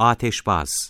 Ateşbaz.